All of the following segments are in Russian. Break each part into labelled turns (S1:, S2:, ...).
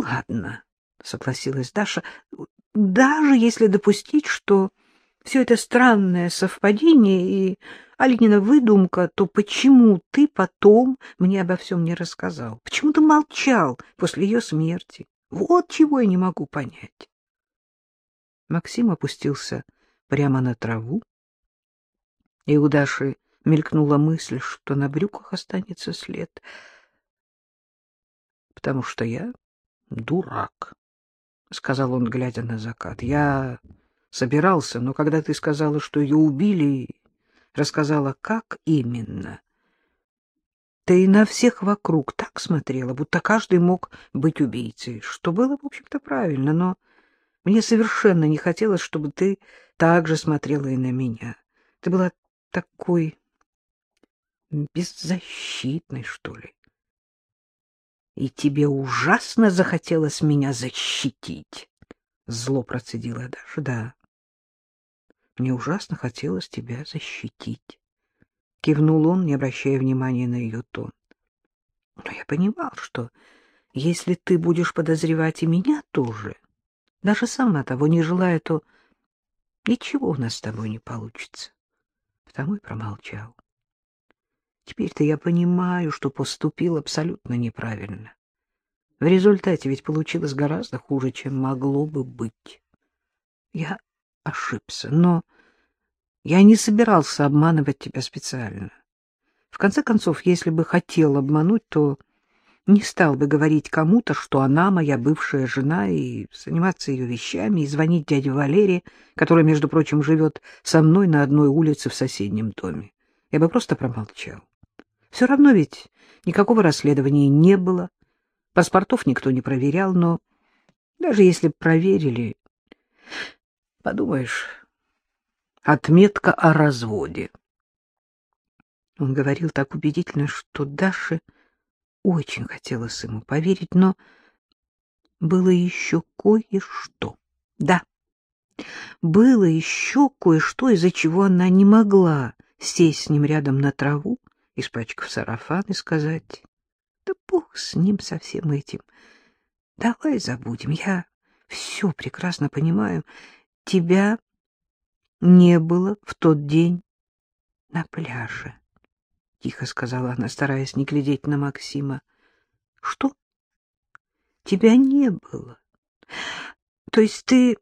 S1: ладно, — согласилась Даша, — даже если допустить, что все это странное совпадение и Алинина выдумка, то почему ты потом мне обо всем не рассказал? Почему ты молчал после ее смерти? Вот чего я не могу понять. Максим опустился прямо на траву, и у Даши мелькнула мысль, что на брюках останется след. — Потому что я дурак, — сказал он, глядя на закат. — Я собирался, но когда ты сказала, что ее убили, рассказала, как именно, ты на всех вокруг так смотрела, будто каждый мог быть убийцей, что было, в общем-то, правильно, но мне совершенно не хотелось, чтобы ты так же смотрела и на меня. Ты была такой беззащитной, что ли. И тебе ужасно захотелось меня защитить. Зло процедила Даша. Да, мне ужасно хотелось тебя защитить. Кивнул он, не обращая внимания на ее тон. Но я понимал, что если ты будешь подозревать и меня тоже, даже сама того не желая, то ничего у нас с тобой не получится. Потому и промолчал. Теперь-то я понимаю, что поступил абсолютно неправильно. В результате ведь получилось гораздо хуже, чем могло бы быть. Я ошибся, но я не собирался обманывать тебя специально. В конце концов, если бы хотел обмануть, то не стал бы говорить кому-то, что она моя бывшая жена, и заниматься ее вещами, и звонить дяде Валере, который, между прочим, живет со мной на одной улице в соседнем доме. Я бы просто промолчал. Все равно ведь никакого расследования не было, паспортов никто не проверял, но даже если проверили, подумаешь, отметка о разводе. Он говорил так убедительно, что Даше очень хотелось ему поверить, но было еще кое-что. Да, было еще кое-что, из-за чего она не могла сесть с ним рядом на траву испачкав сарафан, и сказать, да бог с ним, со всем этим. Давай забудем, я все прекрасно понимаю. Тебя не было в тот день на пляже, — тихо сказала она, стараясь не глядеть на Максима. — Что? Тебя не было. То есть ты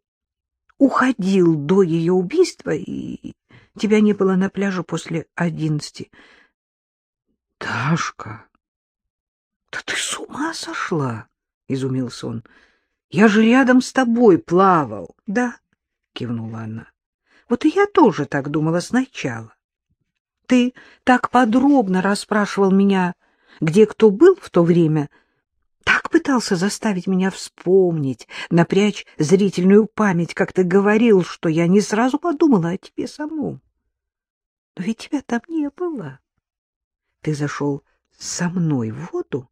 S1: уходил до ее убийства, и тебя не было на пляже после одиннадцати. — Дашка, да ты с ума сошла? — изумился он. — Я же рядом с тобой плавал. — Да, — кивнула она. — Вот и я тоже так думала сначала. Ты так подробно расспрашивал меня, где кто был в то время, так пытался заставить меня вспомнить, напрячь зрительную память, как ты говорил, что я не сразу подумала о тебе самом. Но ведь тебя там не было. Ты зашел со мной в воду,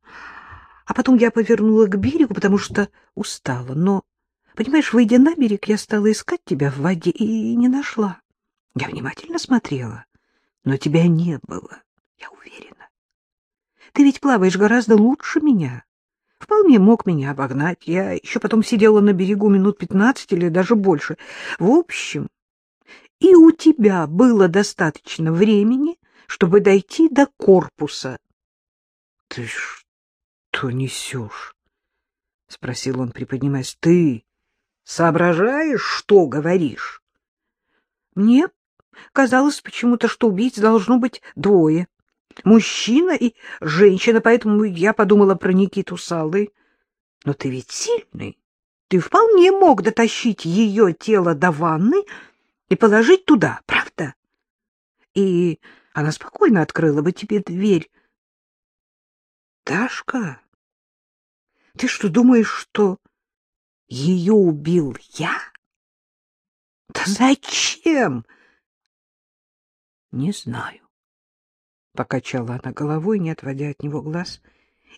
S1: а потом я повернула к берегу, потому что устала. Но, понимаешь, выйдя на берег, я стала искать тебя в воде и не нашла. Я внимательно смотрела, но тебя не было, я уверена. Ты ведь плаваешь гораздо лучше меня. Вполне мог меня обогнать. Я еще потом сидела на берегу минут пятнадцать или даже больше. В общем, и у тебя было достаточно времени, чтобы дойти до корпуса. — Ты что несешь? — спросил он, приподнимаясь. — Ты соображаешь, что говоришь? — Мне казалось почему-то, что убийц должно быть двое. Мужчина и женщина, поэтому я подумала про Никиту Салы. Но ты ведь сильный. Ты вполне мог дотащить ее тело до ванны и положить туда, правда? И она спокойно открыла бы тебе дверь. Дашка, ты что, думаешь, что ее убил я? Да зачем? Не знаю. Покачала она головой, не отводя от него глаз.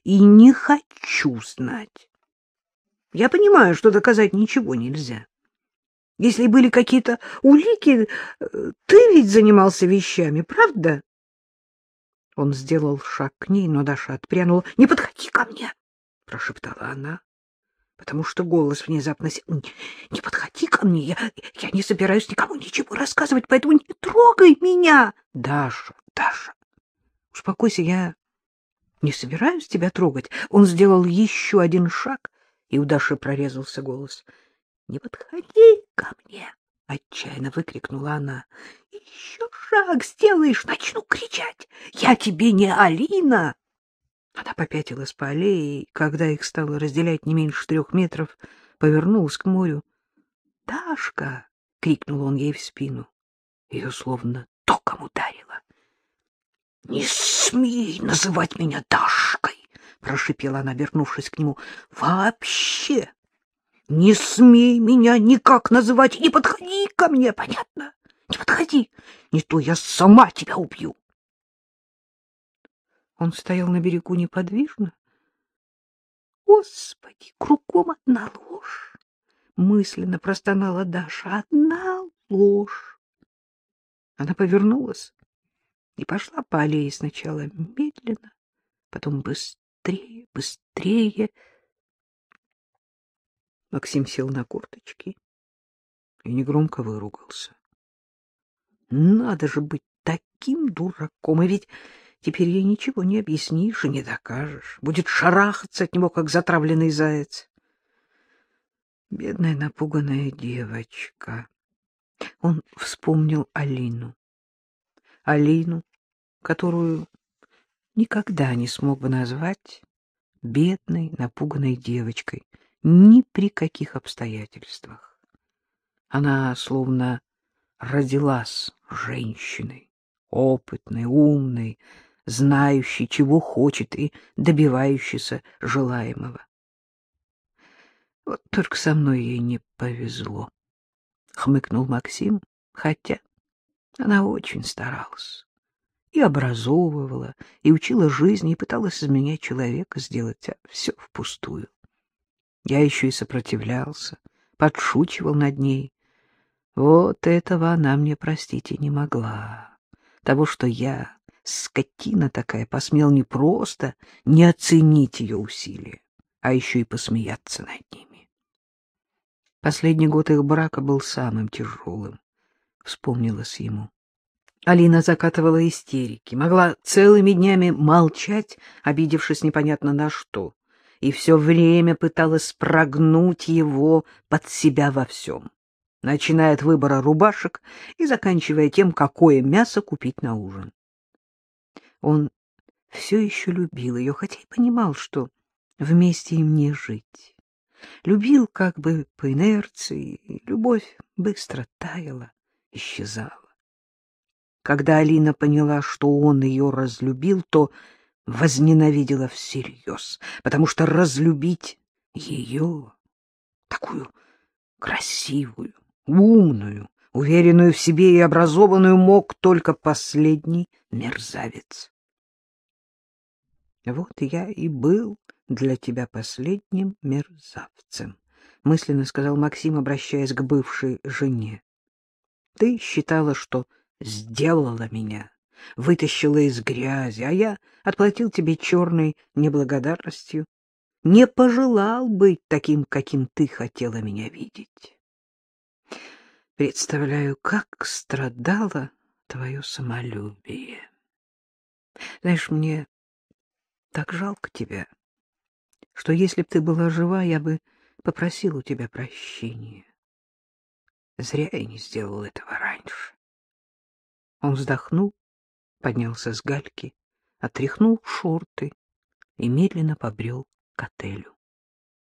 S1: И не хочу знать. Я понимаю, что доказать ничего нельзя. Если были какие-то улики, э, ты ведь занимался вещами, правда? Он сделал шаг к ней, но Даша отпрянула. — Не подходи ко мне! — прошептала она. потому что голос внезапно Не подходи ко мне, я, я не собираюсь никому ничего рассказывать, поэтому не трогай меня. — Даша, Даша, успокойся, я не собираюсь тебя трогать. Он сделал еще один шаг, и у Даши прорезался голос. — Не подходи ко мне! — отчаянно выкрикнула она. — Еще шаг сделаешь, начну кричать. Я тебе не Алина! Она попятилась по аллее, и, когда их стало разделять не меньше трех метров, повернулась к морю. «Дашка!» — крикнул он ей в спину. Ее словно током ударило. «Не смей называть меня Дашкой!» — прошипела она, вернувшись к нему. «Вообще! Не смей меня никак называть! Не подходи ко мне, понятно? Не подходи! Не то я сама тебя убью!» Он стоял на берегу неподвижно. Господи, кругом одна ложь! Мысленно простонала Даша. Одна ложь! Она повернулась и пошла по аллее сначала медленно, потом быстрее, быстрее. Максим сел на корточки и негромко выругался. Надо же быть таким дураком, и ведь Теперь ей ничего не объяснишь и не докажешь. Будет шарахаться от него, как затравленный заяц. Бедная напуганная девочка. Он вспомнил Алину. Алину, которую никогда не смог бы назвать бедной, напуганной девочкой ни при каких обстоятельствах. Она словно родилась женщиной, опытной, умной, знающий, чего хочет и добивающийся желаемого. Вот только со мной ей не повезло, — хмыкнул Максим, хотя она очень старалась. И образовывала, и учила жизни, и пыталась изменять человека, сделать все впустую. Я еще и сопротивлялся, подшучивал над ней. Вот этого она мне простить и не могла. Того, что я скотина такая, посмел не просто не оценить ее усилия, а еще и посмеяться над ними. Последний год их брака был самым тяжелым, вспомнилось ему. Алина закатывала истерики, могла целыми днями молчать, обидевшись непонятно на что, и все время пыталась прогнуть его под себя во всем, начиная от выбора рубашек и заканчивая тем, какое мясо купить на ужин. Он все еще любил ее, хотя и понимал, что вместе им не жить. Любил как бы по инерции, и любовь быстро таяла, исчезала. Когда Алина поняла, что он ее разлюбил, то возненавидела всерьез, потому что разлюбить ее, такую красивую, умную, уверенную в себе и образованную, мог только последний мерзавец. Вот я и был для тебя последним мерзавцем, мысленно сказал Максим, обращаясь к бывшей жене. Ты считала, что сделала меня, вытащила из грязи, а я отплатил тебе черной неблагодарностью. Не пожелал быть таким, каким ты хотела меня видеть. Представляю, как страдало твое самолюбие. Знаешь, мне так жалко тебя, что если б ты была жива, я бы попросил у тебя прощения. Зря я не сделал этого раньше. Он вздохнул, поднялся с гальки, отряхнул шорты и медленно побрел к отелю.